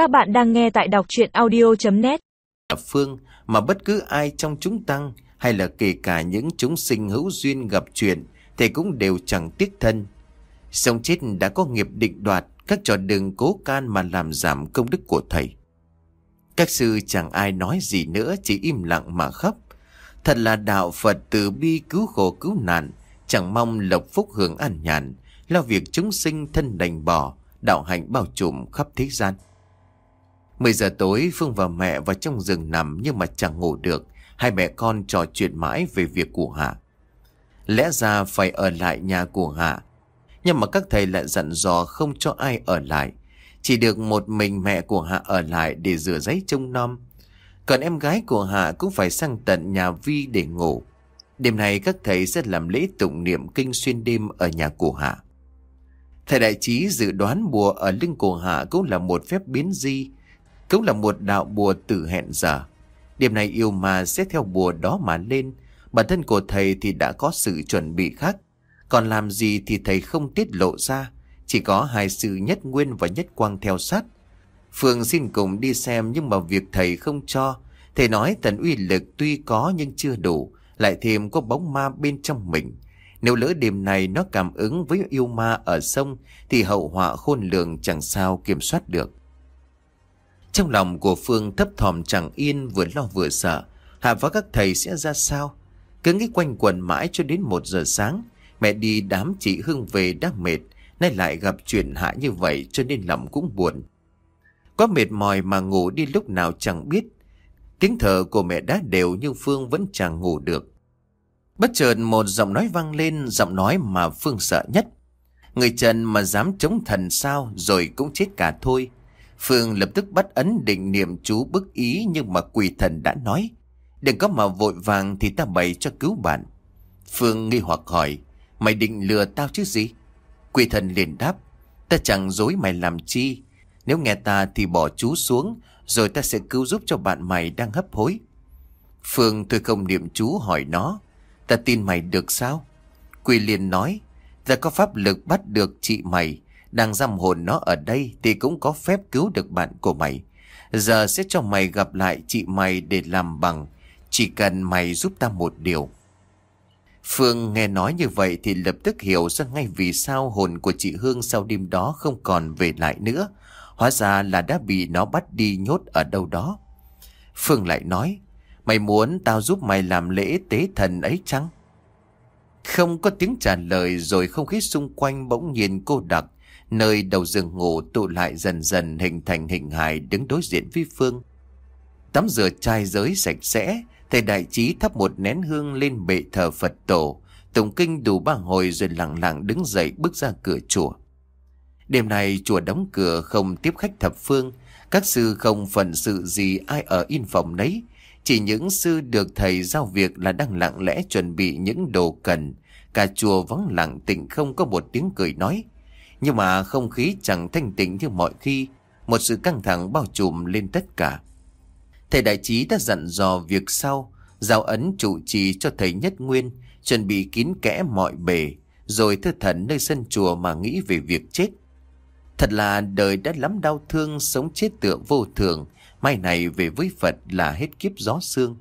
Các bạn đang nghe tại đọc chuyện audio.net Phương mà bất cứ ai trong chúng tăng hay là kể cả những chúng sinh hữu duyên gặp chuyện thì cũng đều chẳng tiếc thân. Sống chết đã có nghiệp định đoạt, các trò đừng cố can mà làm giảm công đức của thầy. Các sư chẳng ai nói gì nữa, chỉ im lặng mà khóc. Thật là đạo Phật từ bi cứu khổ cứu nạn, chẳng mong lộc phúc hưởng an nhàn, lo việc chúng sinh thân đành bỏ, đạo hạnh bao trùm khắp thế gian. 10 giờ tối, Phương và mẹ vào trong rừng nằm nhưng mà chẳng ngủ được. Hai mẹ con trò chuyện mãi về việc của Hạ. Lẽ ra phải ở lại nhà của Hạ. Nhưng mà các thầy lại dặn dò không cho ai ở lại. Chỉ được một mình mẹ của Hạ ở lại để rửa giấy trông nom. Còn em gái của Hạ cũng phải sang tận nhà Vi để ngủ. Đêm nay các thầy sẽ làm lễ tụng niệm kinh xuyên đêm ở nhà của Hạ. Thầy đại trí dự đoán bùa ở lưng của Hạ cũng là một phép biến di cũng là một đạo bùa tử hẹn giờ. Điểm này yêu ma sẽ theo bùa đó mà lên. Bản thân của thầy thì đã có sự chuẩn bị khác. Còn làm gì thì thầy không tiết lộ ra. Chỉ có hai sự nhất nguyên và nhất quang theo sát. Phương xin cùng đi xem nhưng mà việc thầy không cho. Thầy nói tần uy lực tuy có nhưng chưa đủ. Lại thêm có bóng ma bên trong mình. Nếu lỡ đêm này nó cảm ứng với yêu ma ở sông thì hậu họa khôn lường chẳng sao kiểm soát được. Trong lòng của Phương thấp thỏm chẳng yên vừa lo vừa sợ. Hạ và các thầy sẽ ra sao? Cứ nghĩ quanh quần mãi cho đến một giờ sáng. Mẹ đi đám chị Hương về đã mệt. Nay lại gặp chuyện Hạ như vậy cho nên lòng cũng buồn. Có mệt mỏi mà ngủ đi lúc nào chẳng biết. Tiếng thở của mẹ đã đều nhưng Phương vẫn chẳng ngủ được. Bất chợt một giọng nói vang lên, giọng nói mà Phương sợ nhất. Người Trần mà dám chống thần sao rồi cũng chết cả thôi. Phương lập tức bắt ấn định niệm chú bức ý nhưng mà quỷ thần đã nói. Đừng có mà vội vàng thì ta bày cho cứu bạn. Phương nghi hoặc hỏi, mày định lừa tao chứ gì? Quỷ thần liền đáp, ta chẳng dối mày làm chi. Nếu nghe ta thì bỏ chú xuống, rồi ta sẽ cứu giúp cho bạn mày đang hấp hối. Phương tôi không niệm chú hỏi nó, ta tin mày được sao? Quỷ liền nói, ta có pháp lực bắt được chị mày, đang giam hồn nó ở đây thì cũng có phép cứu được bạn của mày. Giờ sẽ cho mày gặp lại chị mày để làm bằng. Chỉ cần mày giúp ta một điều. Phương nghe nói như vậy thì lập tức hiểu ra ngay vì sao hồn của chị Hương sau đêm đó không còn về lại nữa. Hóa ra là đã bị nó bắt đi nhốt ở đâu đó. Phương lại nói, mày muốn tao giúp mày làm lễ tế thần ấy chăng? Không có tiếng trả lời rồi không khí xung quanh bỗng nhiên cô đặc Nơi đầu giường ngủ tụ lại dần dần hình thành hình hài đứng đối diện với Phương. Tắm rửa chai giới sạch sẽ, thầy đại trí thắp một nén hương lên bệ thờ Phật tổ, tụng kinh đủ ba hồi rồi lặng lặng đứng dậy bước ra cửa chùa. Đêm nay chùa đóng cửa không tiếp khách thập phương, các sư không phận sự gì ai ở in phòng nấy, chỉ những sư được thầy giao việc là đang lặng lẽ chuẩn bị những đồ cần, cả chùa vắng lặng tịnh không có một tiếng cười nói. Nhưng mà không khí chẳng thanh tịnh như mọi khi, một sự căng thẳng bao trùm lên tất cả. Thầy đại trí đã dặn dò việc sau, giao ấn trụ trì cho thầy Nhất Nguyên, chuẩn bị kín kẽ mọi bề, rồi thư thần nơi sân chùa mà nghĩ về việc chết. Thật là đời đã lắm đau thương, sống chết tựa vô thường, mai này về với Phật là hết kiếp gió xương.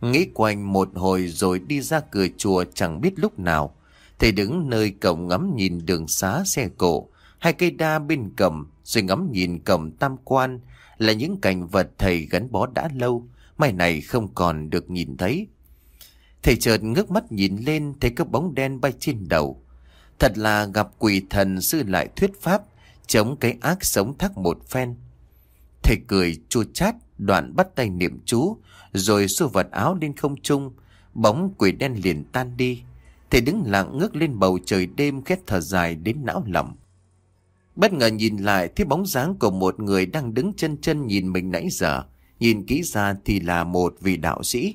Nghĩ quanh một hồi rồi đi ra cửa chùa chẳng biết lúc nào, Thầy đứng nơi cổng ngắm nhìn đường xá xe cộ, hai cây đa bên cầm, rồi ngắm nhìn cầm tam quan, là những cảnh vật thầy gắn bó đã lâu, mai này không còn được nhìn thấy. Thầy chợt ngước mắt nhìn lên thấy các bóng đen bay trên đầu. Thật là gặp quỷ thần sư lại thuyết pháp, chống cái ác sống thắc một phen. Thầy cười chua chát, đoạn bắt tay niệm chú, rồi xua vật áo lên không trung, bóng quỷ đen liền tan đi. Thầy đứng lặng ngước lên bầu trời đêm khét thở dài đến não lòng. Bất ngờ nhìn lại thấy bóng dáng của một người đang đứng chân chân nhìn mình nãy giờ. Nhìn kỹ ra thì là một vị đạo sĩ.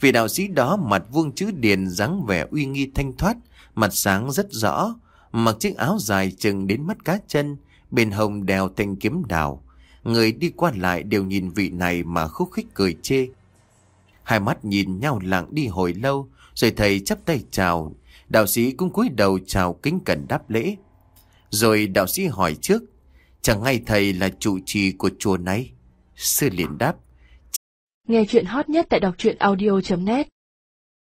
Vị đạo sĩ đó mặt vuông chữ điền dáng vẻ uy nghi thanh thoát, mặt sáng rất rõ, mặc chiếc áo dài chừng đến mắt cá chân, bên hồng đèo thanh kiếm đào. Người đi qua lại đều nhìn vị này mà khúc khích cười chê. Hai mắt nhìn nhau lặng đi hồi lâu, rồi thầy chắp tay chào, đạo sĩ cũng cúi đầu chào kính cẩn đáp lễ. Rồi đạo sĩ hỏi trước, Chẳng hay thầy là trụ trì của chùa này? Sư liền đáp Nghe chuyện hot nhất tại đọc truyện audio.net